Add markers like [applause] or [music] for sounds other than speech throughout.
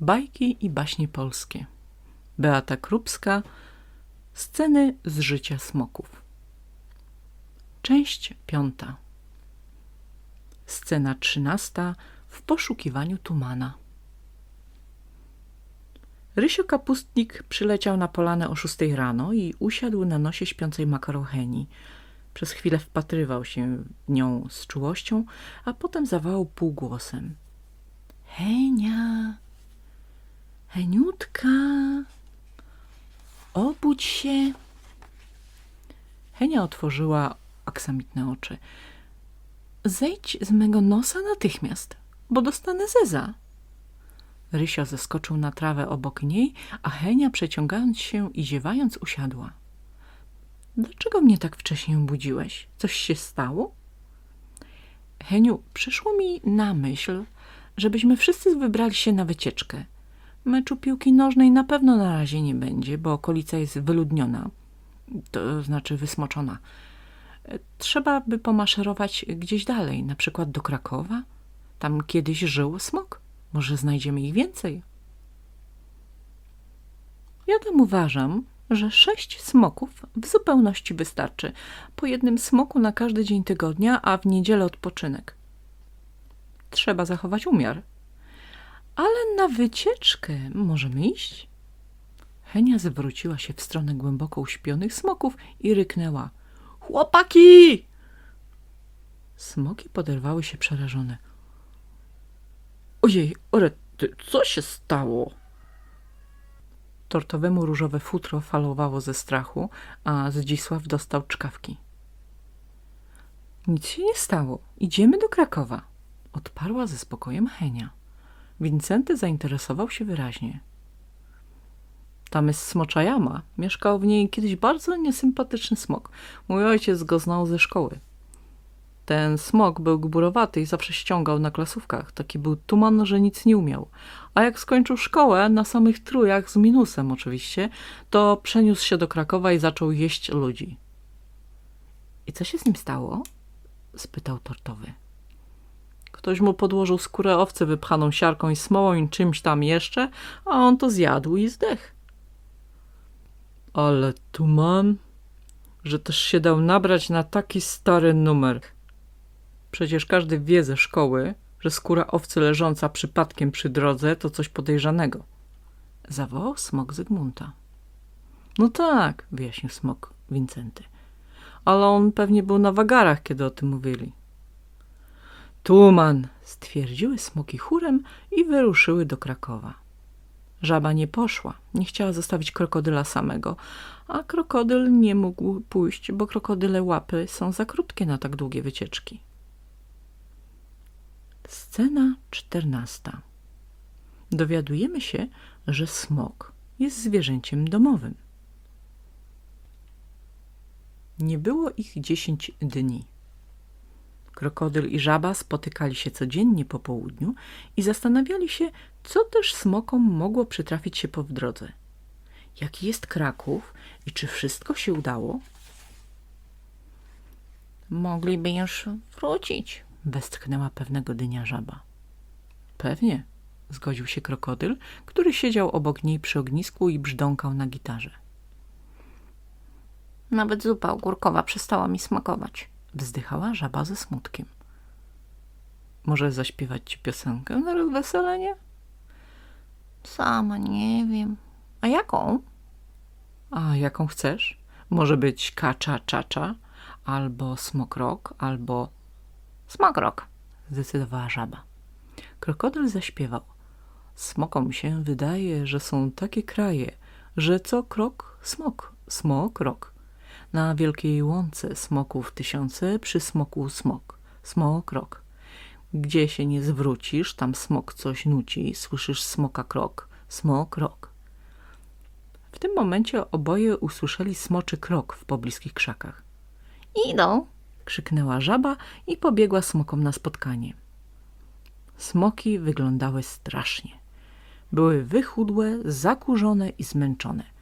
Bajki i baśnie polskie. Beata Krupska. Sceny z życia smoków. Część piąta. Scena trzynasta. W poszukiwaniu Tumana. Rysio Kapustnik przyleciał na polanę o szóstej rano i usiadł na nosie śpiącej makarocheni. Przez chwilę wpatrywał się w nią z czułością, a potem zawołał półgłosem. Henia, Heniutka, obudź się. Henia otworzyła aksamitne oczy. Zejdź z mego nosa natychmiast, bo dostanę zeza. Rysio zeskoczył na trawę obok niej, a Henia przeciągając się i ziewając usiadła. Dlaczego mnie tak wcześnie obudziłeś? Coś się stało? Heniu, przyszło mi na myśl, żebyśmy wszyscy wybrali się na wycieczkę. Meczu piłki nożnej na pewno na razie nie będzie, bo okolica jest wyludniona, to znaczy wysmoczona. Trzeba by pomaszerować gdzieś dalej, na przykład do Krakowa. Tam kiedyś żył smok. Może znajdziemy ich więcej. Ja tam uważam, że sześć smoków w zupełności wystarczy. Po jednym smoku na każdy dzień tygodnia, a w niedzielę odpoczynek. Trzeba zachować umiar. Ale na wycieczkę możemy iść. Henia zwróciła się w stronę głęboko uśpionych smoków i ryknęła. Chłopaki! Smoki poderwały się przerażone. Ojej, orety, co się stało? Tortowemu różowe futro falowało ze strachu, a Zdzisław dostał czkawki. Nic się nie stało. Idziemy do Krakowa. Odparła ze spokojem Henia. Wincenty zainteresował się wyraźnie. Tam jest smocza jama. Mieszkał w niej kiedyś bardzo niesympatyczny smok. Mój ojciec go znał ze szkoły. Ten smok był gburowaty i zawsze ściągał na klasówkach. Taki był tuman, że nic nie umiał. A jak skończył szkołę, na samych trójach, z minusem oczywiście, to przeniósł się do Krakowa i zaczął jeść ludzi. I co się z nim stało? spytał tortowy. Ktoś mu podłożył skórę owcy wypchaną siarką i smołą i czymś tam jeszcze, a on to zjadł i zdech. Ale tuman, że też się dał nabrać na taki stary numer. Przecież każdy wie ze szkoły, że skóra owcy leżąca przypadkiem przy drodze to coś podejrzanego. Zawołał smok Zygmunta. No tak, wyjaśnił smok Wincenty. Ale on pewnie był na wagarach, kiedy o tym mówili. Tuman, stwierdziły smoki chórem i wyruszyły do Krakowa. Żaba nie poszła, nie chciała zostawić krokodyla samego, a krokodyl nie mógł pójść, bo krokodyle łapy są za krótkie na tak długie wycieczki. Scena czternasta. Dowiadujemy się, że smok jest zwierzęciem domowym. Nie było ich dziesięć dni. Krokodyl i żaba spotykali się codziennie po południu i zastanawiali się, co też smokom mogło przytrafić się po w drodze. Jaki jest Kraków i czy wszystko się udało? Mogliby już wrócić, westchnęła pewnego dnia żaba. Pewnie, zgodził się krokodyl, który siedział obok niej przy ognisku i brzdąkał na gitarze. Nawet zupa ogórkowa przestała mi smakować. Wzdychała żaba ze smutkiem. Może zaśpiewać ci piosenkę na rozweselenie? Sama nie wiem. A jaką? A jaką chcesz? Może być kacza czacza, albo smokrok, albo Smokrok, zdecydowała żaba. Krokodyl zaśpiewał. Smokom się wydaje, że są takie kraje, że co krok smok, smok rok. Na wielkiej łące smoków tysiące, przy smoku smok, smok rok. Gdzie się nie zwrócisz, tam smok coś nuci, słyszysz smoka krok, smok rok. W tym momencie oboje usłyszeli smoczy krok w pobliskich krzakach. idą, krzyknęła żaba i pobiegła smokom na spotkanie. Smoki wyglądały strasznie. Były wychudłe, zakurzone i zmęczone.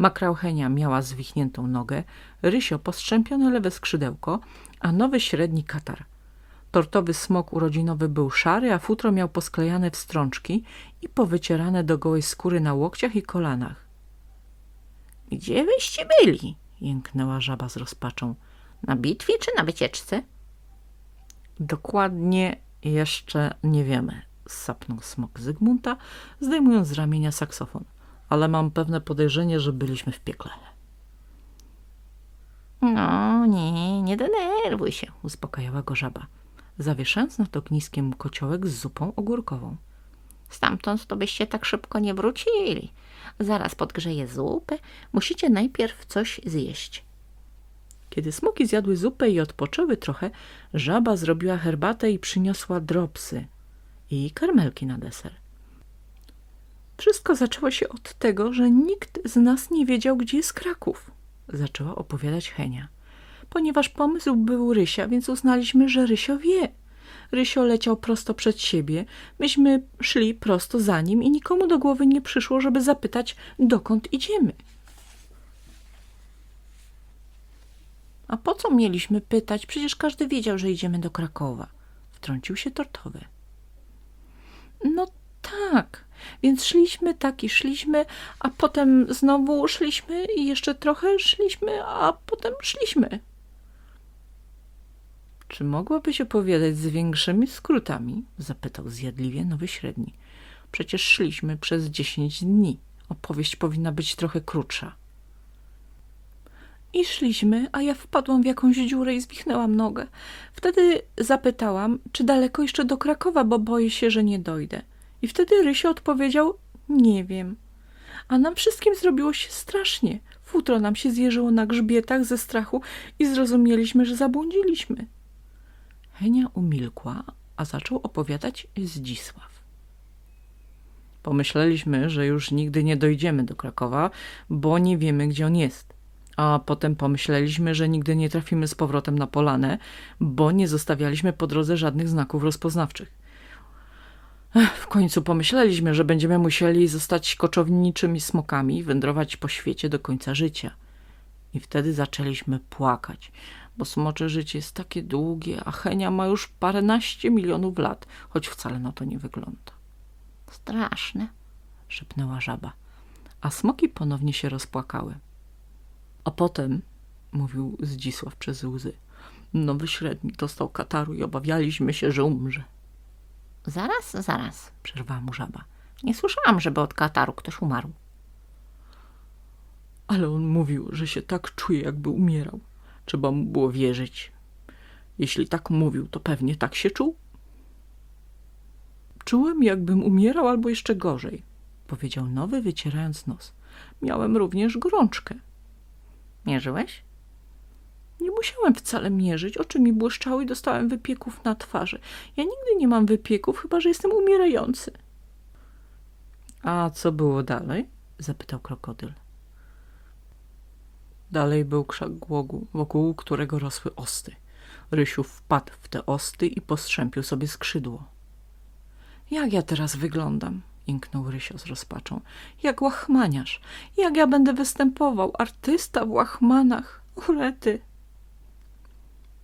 Makrauchenia miała zwichniętą nogę, Rysio postrzępione lewe skrzydełko, a nowy średni katar. Tortowy smok urodzinowy był szary, a futro miał posklejane w strączki i powycierane do gołej skóry na łokciach i kolanach. Gdzie wyście byli? Jęknęła żaba z rozpaczą. Na bitwie czy na wycieczce? Dokładnie jeszcze nie wiemy, sapnął smok Zygmunta, zdejmując z ramienia saksofon. Ale mam pewne podejrzenie, że byliśmy w piekle. No, nie, nie denerwuj się. Uspokajała go żaba, zawieszając nad ogniskiem kociołek z zupą ogórkową. Stamtąd to byście tak szybko nie wrócili. Zaraz podgrzeję zupę. Musicie najpierw coś zjeść. Kiedy smoki zjadły zupę i odpoczęły trochę, żaba zrobiła herbatę i przyniosła dropsy i karmelki na deser. Wszystko zaczęło się od tego, że nikt z nas nie wiedział, gdzie jest Kraków, zaczęła opowiadać Henia. Ponieważ pomysł był Rysia, więc uznaliśmy, że Rysio wie. Rysio leciał prosto przed siebie, myśmy szli prosto za nim i nikomu do głowy nie przyszło, żeby zapytać, dokąd idziemy. A po co mieliśmy pytać? Przecież każdy wiedział, że idziemy do Krakowa. Wtrącił się tortowy. No tak, więc szliśmy tak i szliśmy, a potem znowu szliśmy i jeszcze trochę szliśmy, a potem szliśmy. Czy mogłabyś opowiadać z większymi skrótami? Zapytał zjadliwie nowy średni. Przecież szliśmy przez dziesięć dni. Opowieść powinna być trochę krótsza. I szliśmy, a ja wpadłam w jakąś dziurę i zwichnęłam nogę. Wtedy zapytałam, czy daleko jeszcze do Krakowa, bo boję się, że nie dojdę. I wtedy Rysio odpowiedział, nie wiem. A nam wszystkim zrobiło się strasznie. Futro nam się zjeżyło na grzbietach ze strachu i zrozumieliśmy, że zabłądziliśmy. Henia umilkła, a zaczął opowiadać Zdzisław. Pomyśleliśmy, że już nigdy nie dojdziemy do Krakowa, bo nie wiemy, gdzie on jest. A potem pomyśleliśmy, że nigdy nie trafimy z powrotem na polanę, bo nie zostawialiśmy po drodze żadnych znaków rozpoznawczych. W końcu pomyśleliśmy, że będziemy musieli zostać koczowniczymi smokami i wędrować po świecie do końca życia. I wtedy zaczęliśmy płakać, bo smocze życie jest takie długie, a Henia ma już paręnaście milionów lat, choć wcale na to nie wygląda. Straszne. Szepnęła żaba, a smoki ponownie się rozpłakały. A potem, mówił Zdzisław przez łzy, nowy średni dostał kataru i obawialiśmy się, że umrze. Zaraz, zaraz. Przerwała mu żaba. Nie słyszałam, żeby od kataru ktoś umarł. Ale on mówił, że się tak czuje, jakby umierał. Trzeba mu było wierzyć. Jeśli tak mówił, to pewnie tak się czuł. Czułem, jakbym umierał, albo jeszcze gorzej, powiedział nowy, wycierając nos. Miałem również gorączkę. Mierzyłeś? Nie musiałem wcale mierzyć, oczy mi błyszczały i dostałem wypieków na twarzy. Ja nigdy nie mam wypieków, chyba że jestem umierający. A co było dalej? zapytał krokodyl. Dalej był krzak głogu, wokół którego rosły osty. Rysiu wpadł w te osty i postrzępił sobie skrzydło. Jak ja teraz wyglądam? Jęknął Rysio z rozpaczą. Jak łachmaniarz. Jak ja będę występował? Artysta w łachmanach. Urety.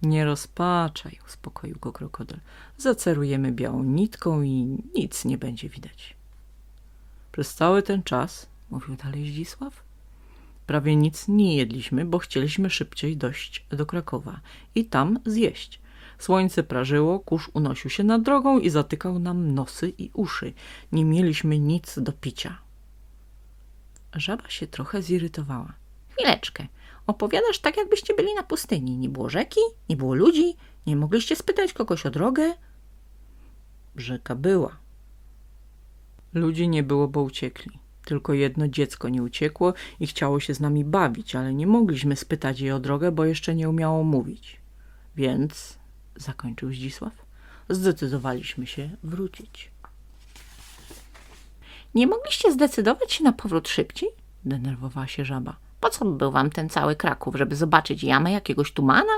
Nie rozpaczaj, uspokoił go krokodyl. Zacerujemy białą nitką i nic nie będzie widać. Przez cały ten czas, mówił dalej Zdzisław, prawie nic nie jedliśmy, bo chcieliśmy szybciej dojść do Krakowa i tam zjeść. Słońce prażyło, kurz unosił się nad drogą i zatykał nam nosy i uszy. Nie mieliśmy nic do picia. Żaba się trochę zirytowała. Chwileczkę. Opowiadasz tak, jakbyście byli na pustyni. Nie było rzeki, nie było ludzi, nie mogliście spytać kogoś o drogę. Rzeka była. Ludzi nie było, bo uciekli. Tylko jedno dziecko nie uciekło i chciało się z nami bawić, ale nie mogliśmy spytać jej o drogę, bo jeszcze nie umiało mówić. Więc, zakończył Zdzisław, zdecydowaliśmy się wrócić. Nie mogliście zdecydować się na powrót szybciej? Denerwowała się żaba. Po co był wam ten cały Kraków, żeby zobaczyć jamę jakiegoś tumana?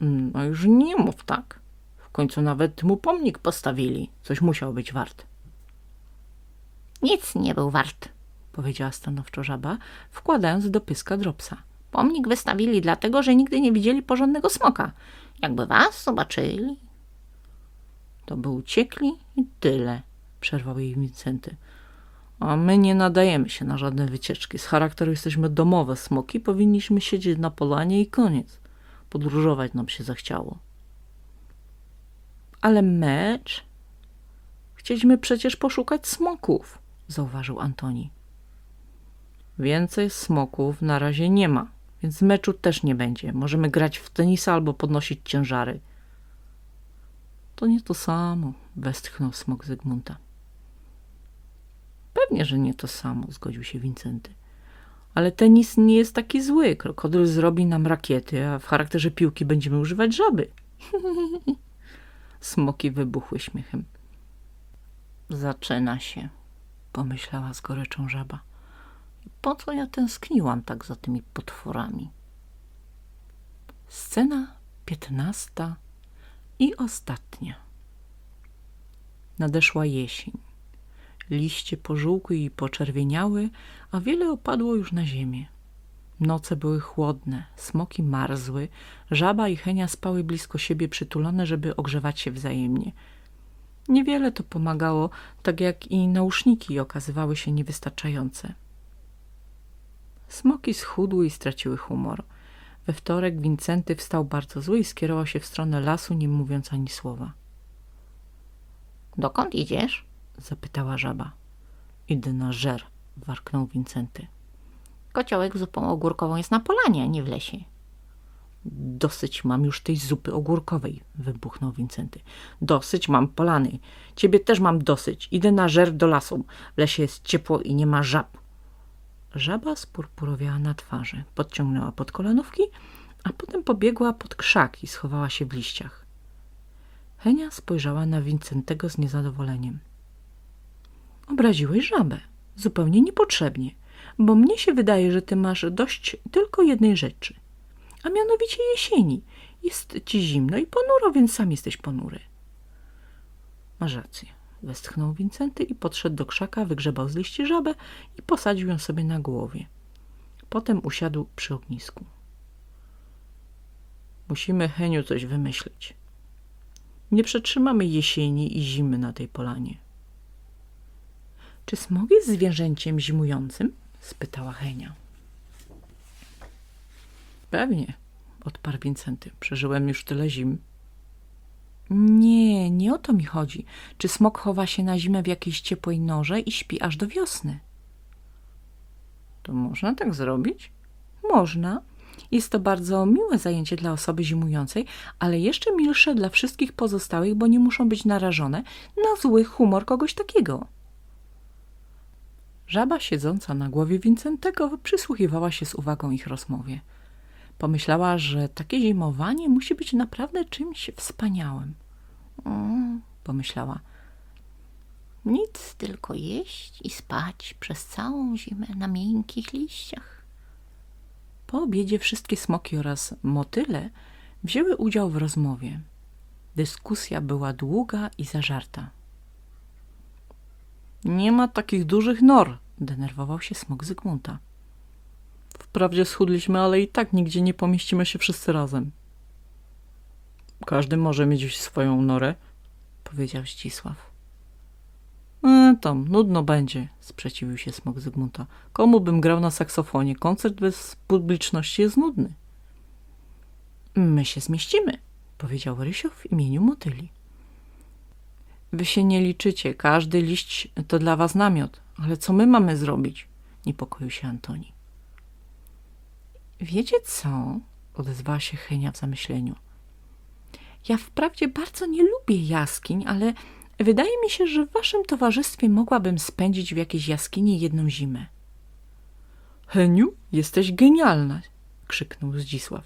No już nie mów tak. W końcu nawet mu pomnik postawili. Coś musiał być wart. Nic nie był wart. Powiedziała stanowczo żaba, wkładając do pyska dropsa. Pomnik wystawili dlatego, że nigdy nie widzieli porządnego smoka. Jakby was zobaczyli. To by uciekli i tyle, przerwał jej Wincenty. A my nie nadajemy się na żadne wycieczki. Z charakteru jesteśmy domowe smoki, powinniśmy siedzieć na polanie i koniec. Podróżować nam się zachciało. Ale mecz? Chcieliśmy przecież poszukać smoków, zauważył Antoni. Więcej smoków na razie nie ma, więc meczu też nie będzie. Możemy grać w tenisa albo podnosić ciężary. To nie to samo, westchnął smok Zygmunta. Pewnie, że nie to samo, zgodził się Wincenty. Ale tenis nie jest taki zły. Krokodyl zrobi nam rakiety, a w charakterze piłki będziemy używać żaby. [laughs] Smoki wybuchły śmiechem. Zaczyna się, pomyślała z goryczą żaba. Po co ja tęskniłam tak za tymi potworami? Scena piętnasta i ostatnia. Nadeszła jesień. Liście pożółkły i poczerwieniały, a wiele opadło już na ziemię. Noce były chłodne, smoki marzły, żaba i Henia spały blisko siebie przytulone, żeby ogrzewać się wzajemnie. Niewiele to pomagało, tak jak i nauszniki okazywały się niewystarczające. Smoki schudły i straciły humor. We wtorek Wincenty wstał bardzo zły i skierował się w stronę lasu, nie mówiąc ani słowa. Dokąd idziesz? Zapytała żaba. Idę na żer, warknął Wincenty. Kociołek zupą ogórkową jest na polanie, a nie w lesie. Dosyć mam już tej zupy ogórkowej, wybuchnął Wincenty. Dosyć mam polany. Ciebie też mam dosyć. Idę na żer do lasu. W lesie jest ciepło i nie ma żab. Żaba spurpurowiała na twarzy, podciągnęła pod kolanówki, a potem pobiegła pod krzak i schowała się w liściach. Henia spojrzała na Wincentego z niezadowoleniem. Obraziłeś żabę. Zupełnie niepotrzebnie, bo mnie się wydaje, że ty masz dość tylko jednej rzeczy, a mianowicie jesieni. Jest ci zimno i ponuro, więc sam jesteś ponury. Masz rację. Westchnął Wincenty i podszedł do krzaka, wygrzebał z liści żabę i posadził ją sobie na głowie. Potem usiadł przy ognisku. Musimy, Heniu, coś wymyślić. Nie przetrzymamy jesieni i zimy na tej polanie. Czy smog jest zwierzęciem zimującym? spytała Henia. Pewnie, odparł Wincenty. Przeżyłem już tyle zim. Nie, nie o to mi chodzi. Czy smok chowa się na zimę w jakiejś ciepłej norze i śpi aż do wiosny? To można tak zrobić? Można. Jest to bardzo miłe zajęcie dla osoby zimującej, ale jeszcze milsze dla wszystkich pozostałych, bo nie muszą być narażone na zły humor kogoś takiego. Żaba siedząca na głowie Wincentego przysłuchiwała się z uwagą ich rozmowie. Pomyślała, że takie zimowanie musi być naprawdę czymś wspaniałym. Mm, Pomyślała. nic, tylko jeść i spać przez całą zimę na miękkich liściach. Po obiedzie wszystkie smoki oraz motyle wzięły udział w rozmowie. Dyskusja była długa i zażarta. Nie ma takich dużych nor, denerwował się smok Zygmunta. Wprawdzie schudliśmy, ale i tak nigdzie nie pomieścimy się wszyscy razem. Każdy może mieć swoją norę, powiedział Zdzisław. E, tam, nudno będzie, sprzeciwił się smok Zygmunta. Komu bym grał na saksofonie? Koncert bez publiczności jest nudny. My się zmieścimy, powiedział Rysio w imieniu motyli. Wy się nie liczycie, każdy liść to dla was namiot. Ale co my mamy zrobić? Niepokoił się Antoni. Wiecie co? Odezwała się Henia w zamyśleniu. Ja wprawdzie bardzo nie lubię jaskiń, ale wydaje mi się, że w waszym towarzystwie mogłabym spędzić w jakiejś jaskini jedną zimę. Heniu, jesteś genialna! krzyknął Zdzisław.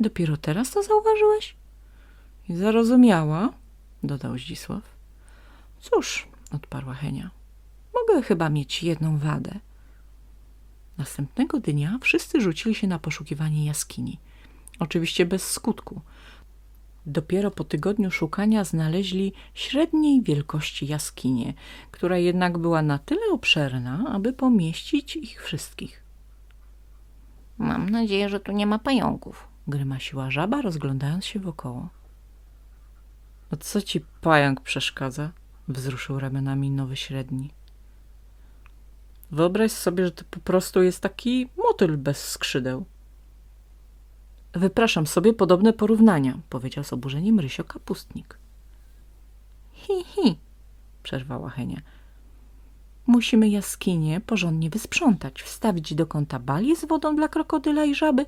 Dopiero teraz to zauważyłeś? Zarozumiała, dodał Zdzisław. Cóż, odparła Henia, mogę chyba mieć jedną wadę. Następnego dnia wszyscy rzucili się na poszukiwanie jaskini. Oczywiście bez skutku. Dopiero po tygodniu szukania znaleźli średniej wielkości jaskinię, która jednak była na tyle obszerna, aby pomieścić ich wszystkich. Mam nadzieję, że tu nie ma pająków. Grymasiła żaba, rozglądając się wokoło. A co ci pająk przeszkadza? Wzruszył ramionami nowy średni. Wyobraź sobie, że to po prostu jest taki motyl bez skrzydeł. Wypraszam sobie podobne porównania, powiedział z oburzeniem Rysio Kapustnik. Hi, hi, przerwała Henia. Musimy jaskinię porządnie wysprzątać, wstawić do kąta bali z wodą dla krokodyla i żaby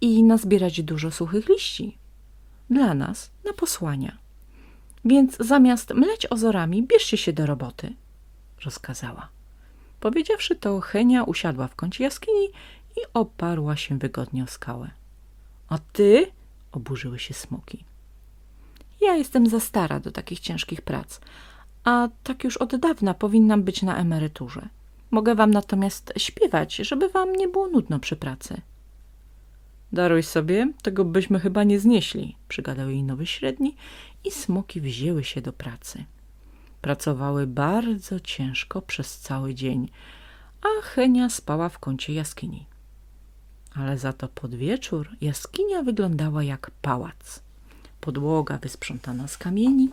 i nazbierać dużo suchych liści. Dla nas, na posłania. Więc zamiast mleć ozorami, bierzcie się do roboty, rozkazała. Powiedziawszy to, Henia usiadła w kącie jaskini i oparła się wygodnie o skałę. A ty? oburzyły się smoki. Ja jestem za stara do takich ciężkich prac, a tak już od dawna powinnam być na emeryturze. Mogę wam natomiast śpiewać, żeby wam nie było nudno przy pracy. Daruj sobie, tego byśmy chyba nie znieśli, przygadał jej nowy średni i smoki wzięły się do pracy. Pracowały bardzo ciężko przez cały dzień, a Henia spała w kącie jaskini. Ale za to pod wieczór jaskinia wyglądała jak pałac. Podłoga wysprzątana z kamieni,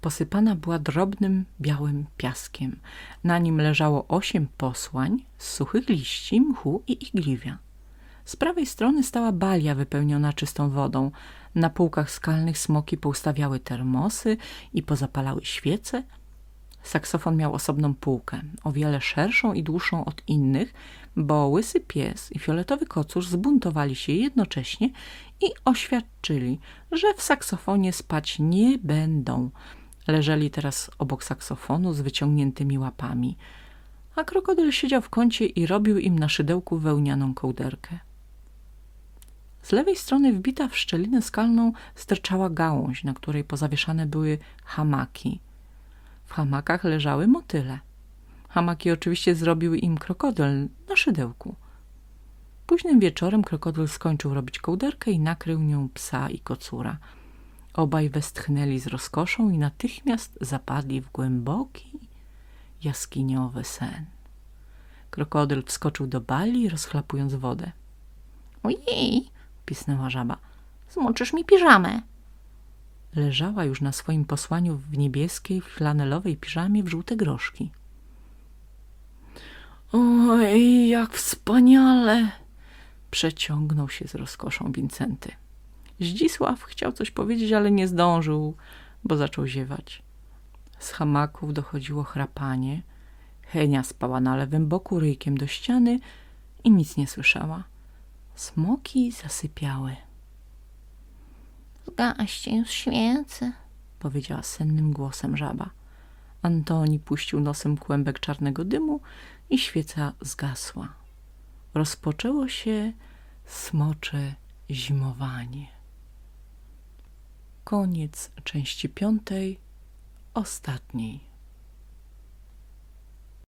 posypana była drobnym białym piaskiem. Na nim leżało osiem posłań z suchych liści, mchu i igliwia. Z prawej strony stała balia wypełniona czystą wodą. Na półkach skalnych smoki poustawiały termosy i pozapalały świece. Saksofon miał osobną półkę, o wiele szerszą i dłuższą od innych, bo łysy pies i fioletowy kocusz zbuntowali się jednocześnie i oświadczyli, że w saksofonie spać nie będą. Leżeli teraz obok saksofonu z wyciągniętymi łapami, a krokodyl siedział w kącie i robił im na szydełku wełnianą kołderkę. Z lewej strony wbita w szczelinę skalną sterczała gałąź, na której pozawieszane były hamaki. W hamakach leżały motyle. Hamaki oczywiście zrobił im krokodyl na szydełku. Późnym wieczorem krokodyl skończył robić kołderkę i nakrył nią psa i kocura. Obaj westchnęli z rozkoszą i natychmiast zapadli w głęboki, jaskiniowy sen. Krokodyl wskoczył do bali, rozchlapując wodę. Ojej, Pisnęła żaba. zmoczysz mi piżamę. Leżała już na swoim posłaniu w niebieskiej, flanelowej piżamie w żółte groszki. Oj, jak wspaniale! Przeciągnął się z rozkoszą Wincenty. Zdzisław chciał coś powiedzieć, ale nie zdążył, bo zaczął ziewać. Z hamaków dochodziło chrapanie. Henia spała na lewym boku ryjkiem do ściany i nic nie słyszała. Smoki zasypiały. Zgaście już świecę. powiedziała sennym głosem żaba. Antoni puścił nosem kłębek czarnego dymu i świeca zgasła. Rozpoczęło się smocze zimowanie. Koniec części piątej, ostatniej.